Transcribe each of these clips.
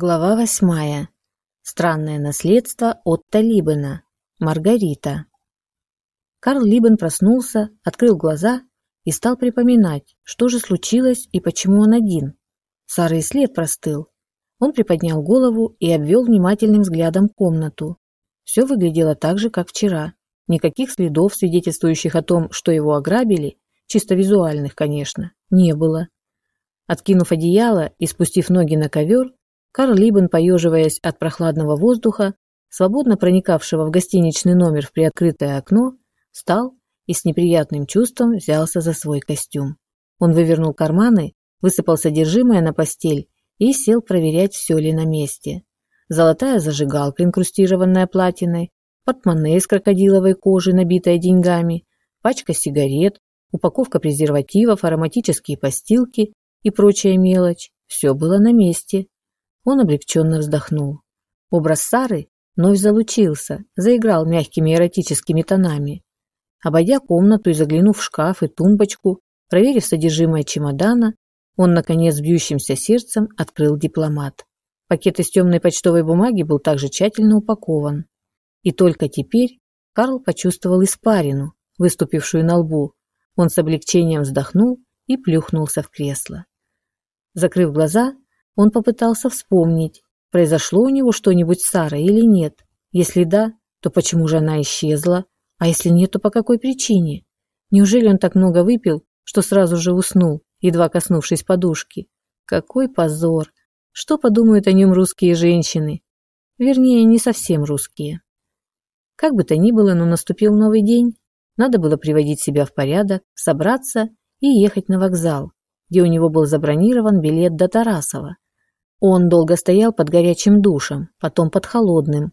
Глава восьмая. Странное наследство Отто Либена. Маргарита. Карл Либен проснулся, открыл глаза и стал припоминать, что же случилось и почему он один. Сара и след простыл. Он приподнял голову и обвел внимательным взглядом комнату. Все выглядело так же, как вчера. Никаких следов, свидетельствующих о том, что его ограбили, чисто визуальных, конечно, не было. Откинув одеяло и спустив ноги на ковер, Карл Либен, поеживаясь от прохладного воздуха, свободно проникавшего в гостиничный номер в приоткрытое окно, встал и с неприятным чувством взялся за свой костюм. Он вывернул карманы, высыпал содержимое на постель и сел проверять, все ли на месте. Золотая зажигалка, инкрустированная платиной, портмоне из крокодиловой кожи, набитая деньгами, пачка сигарет, упаковка презервативов, ароматические постилки и прочая мелочь. Все было на месте. Он облегченно вздохнул. Образ Сары вновь залучился, заиграл мягкими эротическими тонами. Обойдя комнату и заглянув в шкаф и тумбочку, проверив содержимое чемодана, он, наконец, бьющимся сердцем открыл дипломат. Пакет из темной почтовой бумаги был также тщательно упакован. И только теперь Карл почувствовал испарину, выступившую на лбу. Он с облегчением вздохнул и плюхнулся в кресло. Закрыв глаза, он попытался вспомнить, произошло у него что-нибудь с Сарой или нет. Если да, то почему же она исчезла? А если нет, то по какой причине? Неужели он так много выпил, что сразу же уснул, едва коснувшись подушки? Какой позор! Что подумают о нем русские женщины? Вернее, не совсем русские. Как бы то ни было, но наступил новый день. Надо было приводить себя в порядок, собраться и ехать на вокзал, где у него был забронирован билет до Тарасова. Он долго стоял под горячим душем, потом под холодным.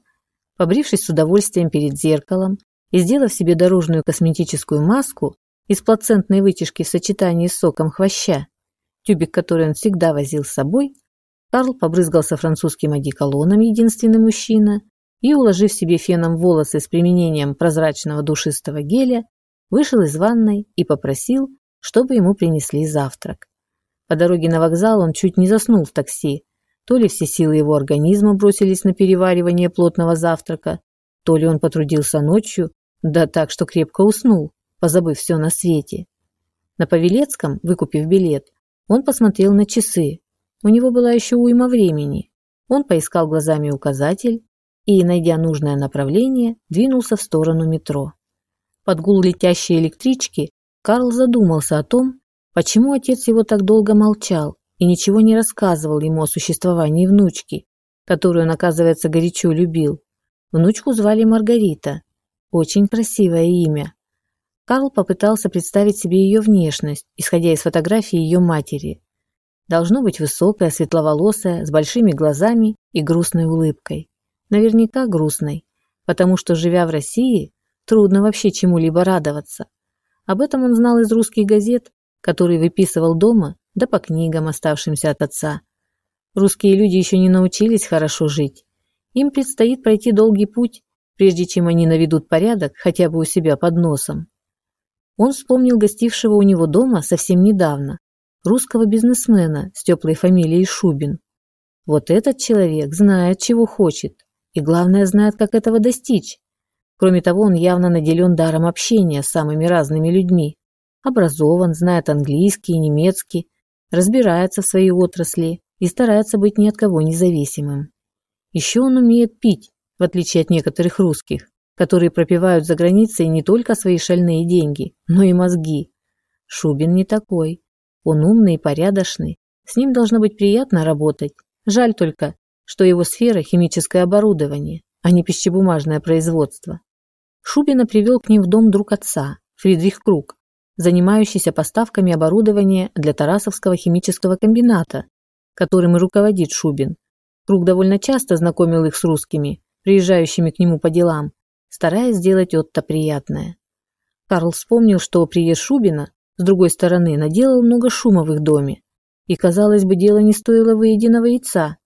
Побрившись с удовольствием перед зеркалом и сделав себе дорожную косметическую маску из плацентной вытяжки в сочетании с соком хвоща, тюбик, который он всегда возил с собой, Карл побрызгался французским одеколоном «Единственный мужчина» и, уложив себе феном волосы с применением прозрачного душистого геля, вышел из ванной и попросил, чтобы ему принесли завтрак. По дороге на вокзал он чуть не заснул в такси, то ли все силы его организма бросились на переваривание плотного завтрака, то ли он потрудился ночью, да так, что крепко уснул, позабыв все на свете. На Павелецком, выкупив билет, он посмотрел на часы. У него была еще уйма времени. Он поискал глазами указатель и, найдя нужное направление, двинулся в сторону метро. Под гул летящей электрички Карл задумался о том, почему отец его так долго молчал и ничего не рассказывал ему о существовании внучки, которую он, оказывается, горячо любил. Внучку звали Маргарита. Очень красивое имя. Карл попытался представить себе ее внешность, исходя из фотографии ее матери. Должно быть высокая, светловолосая, с большими глазами и грустной улыбкой. Наверняка грустной, потому что, живя в России, трудно вообще чему-либо радоваться. Об этом он знал из русских газет, которые выписывал дома да по книгам, оставшимся от отца. Русские люди еще не научились хорошо жить. Им предстоит пройти долгий путь, прежде чем они наведут порядок хотя бы у себя под носом. Он вспомнил гостившего у него дома совсем недавно, русского бизнесмена с теплой фамилией Шубин. Вот этот человек знает, чего хочет, и главное, знает, как этого достичь. Кроме того, он явно наделен даром общения с самыми разными людьми. Образован, знает английский и немецкий, разбирается в своей отрасли и старается быть ни от кого независимым. Еще он умеет пить, в отличие от некоторых русских, которые пропивают за границей не только свои шальные деньги, но и мозги. Шубин не такой. Он умный и порядочный. С ним должно быть приятно работать. Жаль только, что его сфера – химическое оборудование, а не пищебумажное производство. Шубина привел к ним в дом друг отца, Фридрих Круг, занимающийся поставками оборудования для Тарасовского химического комбината, которым и руководит Шубин. Круг довольно часто знакомил их с русскими, приезжающими к нему по делам, стараясь сделать Отто приятное. Карл вспомнил, что приезд Шубина, с другой стороны, наделал много шума в их доме, и, казалось бы, дело не стоило выеденного яйца.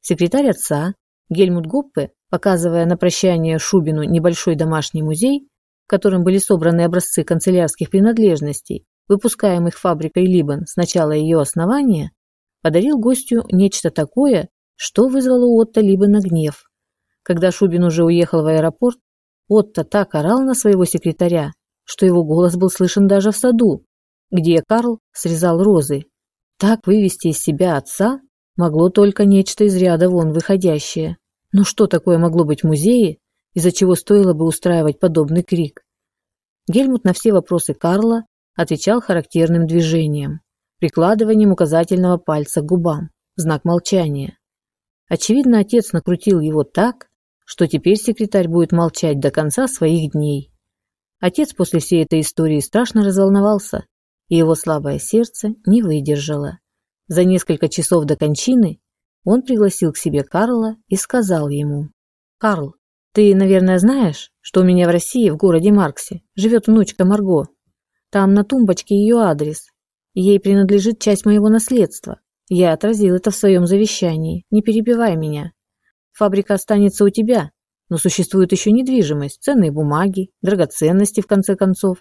Секретарь отца, Гельмут Гоппе, показывая на прощание Шубину небольшой домашний музей, в котором были собраны образцы канцелярских принадлежностей, выпускаемых фабрикой Либан с начала ее основания, подарил гостю нечто такое, что вызвало у Отто либо на гнев. Когда Шубин уже уехал в аэропорт, Отто так орал на своего секретаря, что его голос был слышен даже в саду, где Карл срезал розы. Так вывести из себя отца могло только нечто из ряда вон выходящее. Но что такое могло быть в музее, из-за чего стоило бы устраивать подобный крик? Гельмут на все вопросы Карла отвечал характерным движением, прикладыванием указательного пальца к губам, знак молчания. Очевидно, отец накрутил его так, что теперь секретарь будет молчать до конца своих дней. Отец после всей этой истории страшно разволновался, и его слабое сердце не выдержало. За несколько часов до кончины он пригласил к себе Карла и сказал ему, «Карл, ты, наверное, знаешь, что у меня в России, в городе Марксе, живет внучка Марго. Там на тумбочке ее адрес. Ей принадлежит часть моего наследства. Я отразил это в своем завещании. Не перебивай меня. Фабрика останется у тебя, но существует еще недвижимость, ценные бумаги, драгоценности, в конце концов.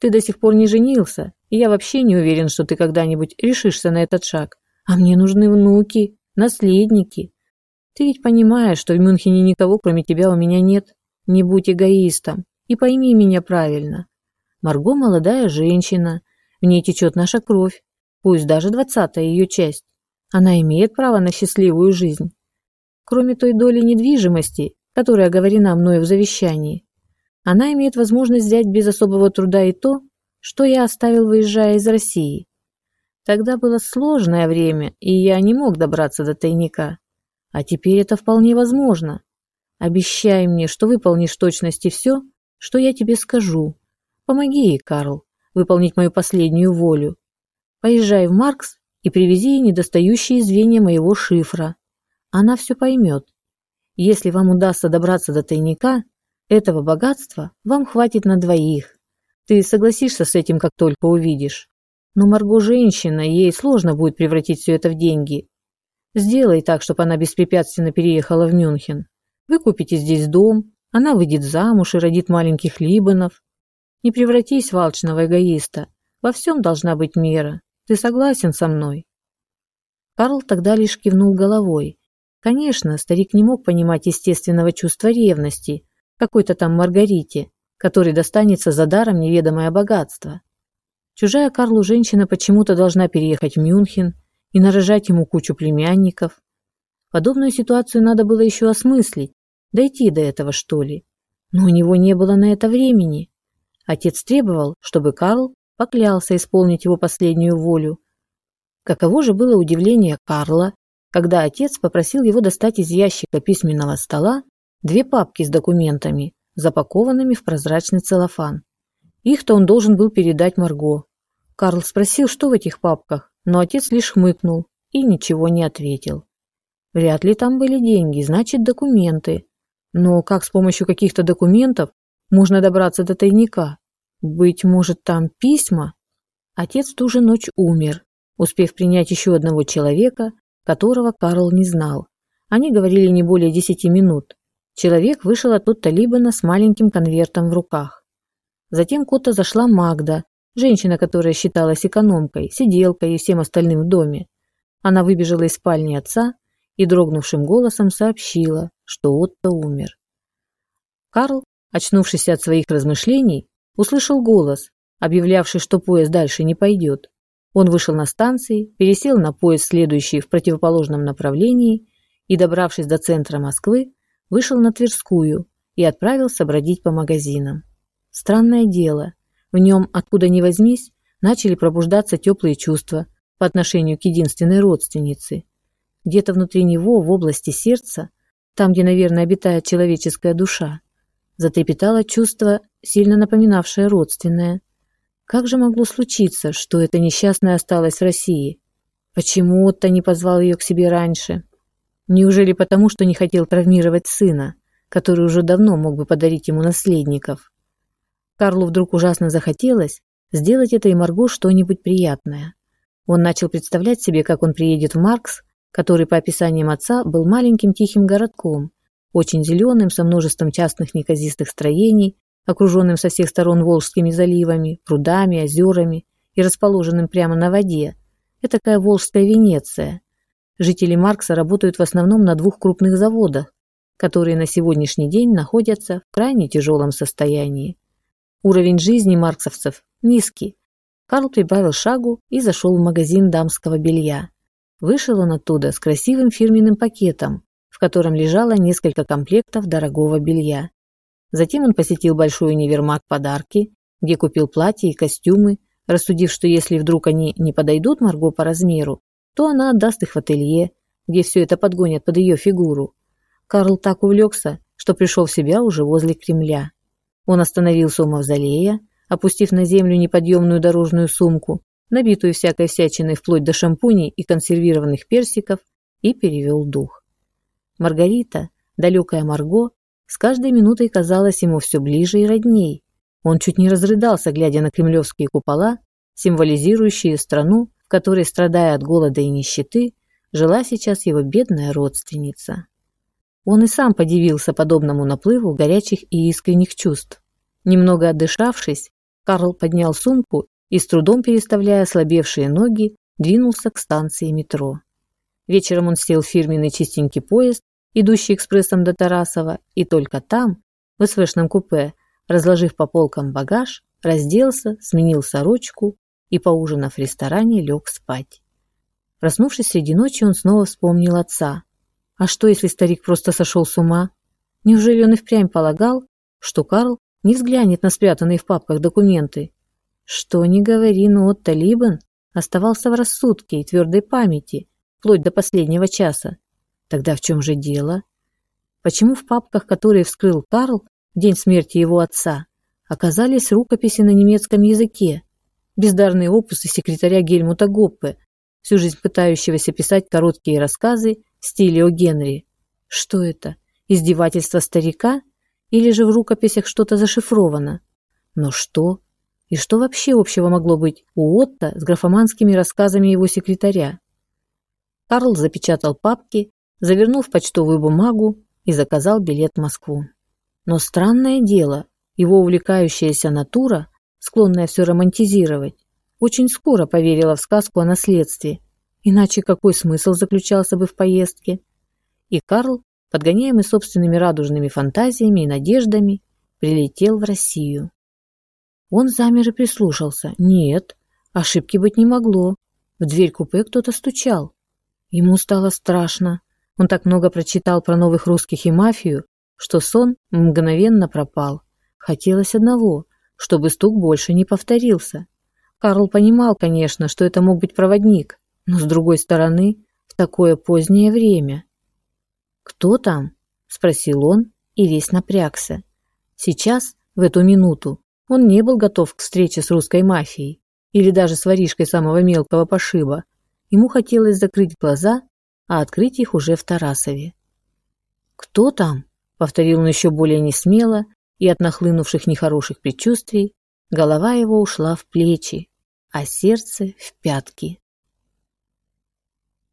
Ты до сих пор не женился, и я вообще не уверен, что ты когда-нибудь решишься на этот шаг. А мне нужны внуки, наследники. Ты ведь понимаешь, что в Мюнхене никого, кроме тебя, у меня нет. Не будь эгоистом и пойми меня правильно. Марго молодая женщина, в ней течет наша кровь, пусть даже двадцатая ее часть. Она имеет право на счастливую жизнь. Кроме той доли недвижимости, которая оговорена мною в завещании, она имеет возможность взять без особого труда и то, что я оставил, выезжая из России. Тогда было сложное время, и я не мог добраться до тайника. А теперь это вполне возможно. Обещай мне, что выполнишь точности все, что я тебе скажу. Помоги ей, Карл, выполнить мою последнюю волю. Поезжай в Маркс и привези ей недостающие звенья моего шифра. Она все поймет. Если вам удастся добраться до тайника, этого богатства вам хватит на двоих. Ты согласишься с этим, как только увидишь. Но Марго женщина, ей сложно будет превратить все это в деньги. Сделай так, чтобы она беспрепятственно переехала в Мюнхен. Вы купите здесь дом, она выйдет замуж и родит маленьких Либанов. Не превратись в алчного эгоиста. Во всем должна быть мера. Ты согласен со мной?» Карл тогда лишь кивнул головой. Конечно, старик не мог понимать естественного чувства ревности, какой-то там Маргарите, которой достанется за даром неведомое богатство. Чужая Карлу женщина почему-то должна переехать в Мюнхен и нарожать ему кучу племянников. Подобную ситуацию надо было еще осмыслить, дойти до этого, что ли. Но у него не было на это времени. Отец требовал, чтобы Карл поклялся исполнить его последнюю волю. Каково же было удивление Карла, когда отец попросил его достать из ящика письменного стола две папки с документами, запакованными в прозрачный целлофан. Их-то он должен был передать Марго. Карл спросил, что в этих папках, но отец лишь хмыкнул и ничего не ответил. Вряд ли там были деньги, значит, документы. Но как с помощью каких-то документов можно добраться до тайника? Быть может, там письма? Отец ту же ночь умер, успев принять еще одного человека, которого Карл не знал. Они говорили не более десяти минут. Человек вышел оттуда Талибана с маленьким конвертом в руках. Затем куда зашла Магда, женщина, которая считалась экономкой, сиделкой и всем остальным в доме. Она выбежала из спальни отца и дрогнувшим голосом сообщила, что Отто умер. Карл, очнувшись от своих размышлений, услышал голос, объявлявший, что поезд дальше не пойдет. Он вышел на станции, пересел на поезд, следующий в противоположном направлении, и, добравшись до центра Москвы, вышел на Тверскую и отправился бродить по магазинам. Странное дело, в нем, откуда ни возьмись, начали пробуждаться теплые чувства по отношению к единственной родственнице. Где-то внутри него, в области сердца, там, где, наверное, обитает человеческая душа, затрепетало чувство, сильно напоминавшее родственное. Как же могло случиться, что эта несчастная осталась в России? Почему Отто не позвал ее к себе раньше? Неужели потому, что не хотел травмировать сына, который уже давно мог бы подарить ему наследников? Карлу вдруг ужасно захотелось сделать этой Марго что-нибудь приятное. Он начал представлять себе, как он приедет в Маркс, который по описаниям отца был маленьким тихим городком, очень зеленым, со множеством частных неказистых строений, окруженным со всех сторон Волжскими заливами, прудами, озерами и расположенным прямо на воде. Это такая Волжская Венеция – жители Маркса работают в основном на двух крупных заводах, которые на сегодняшний день находятся в крайне тяжелом состоянии. Уровень жизни марксовцев низкий. Карл прибавил шагу и зашел в магазин дамского белья. Вышел он оттуда с красивым фирменным пакетом, в котором лежало несколько комплектов дорогого белья. Затем он посетил большой универмаг подарки, где купил платья и костюмы, рассудив, что если вдруг они не подойдут Марго по размеру, то она отдаст их в ателье, где все это подгонят под ее фигуру. Карл так увлекся, что пришел в себя уже возле Кремля. Он остановился у мавзолея, опустив на землю неподъемную дорожную сумку, набитую всякой всячиной вплоть до шампуней и консервированных персиков, и перевел дух. Маргарита, далекая Марго, с каждой минутой казалась ему все ближе и родней. Он чуть не разрыдался, глядя на кремлевские купола, символизирующие страну, в которой, страдая от голода и нищеты, жила сейчас его бедная родственница. Он и сам подивился подобному наплыву горячих и искренних чувств. Немного отдышавшись, Карл поднял сумку и, с трудом переставляя ослабевшие ноги, двинулся к станции метро. Вечером он сел в фирменный чистенький поезд, идущий экспрессом до Тарасова, и только там, в СВшном купе, разложив по полкам багаж, разделся, сменил сорочку и, поужинав в ресторане, лег спать. Проснувшись среди ночи, он снова вспомнил отца. А что, если старик просто сошел с ума? Неужели он и впрямь полагал, что Карл не взглянет на спрятанные в папках документы? Что ни говори, но Отто Либен оставался в рассудке и твердой памяти, вплоть до последнего часа. Тогда в чем же дело? Почему в папках, которые вскрыл Карл, день смерти его отца, оказались рукописи на немецком языке, бездарные опусы секретаря Гельмута Гоппе, всю жизнь пытающегося писать короткие рассказы в стиле о Генри. Что это? Издевательство старика? Или же в рукописях что-то зашифровано? Но что? И что вообще общего могло быть у Отто с графоманскими рассказами его секретаря? Карл запечатал папки, завернул в почтовую бумагу и заказал билет в Москву. Но странное дело, его увлекающаяся натура, склонная все романтизировать, очень скоро поверила в сказку о наследстве, иначе какой смысл заключался бы в поездке? И Карл, подгоняемый собственными радужными фантазиями и надеждами, прилетел в Россию. Он замер и прислушался. Нет, ошибки быть не могло. В дверь купе кто-то стучал. Ему стало страшно. Он так много прочитал про новых русских и мафию, что сон мгновенно пропал. Хотелось одного, чтобы стук больше не повторился. Карл понимал, конечно, что это мог быть проводник, но с другой стороны, в такое позднее время. «Кто там?» – спросил он и весь напрягся. Сейчас, в эту минуту, он не был готов к встрече с русской мафией или даже с воришкой самого мелкого пошиба. Ему хотелось закрыть глаза, а открыть их уже в Тарасове. «Кто там?» повторил он еще более несмело, и от нахлынувших нехороших предчувствий голова его ушла в плечи, а сердце в пятки.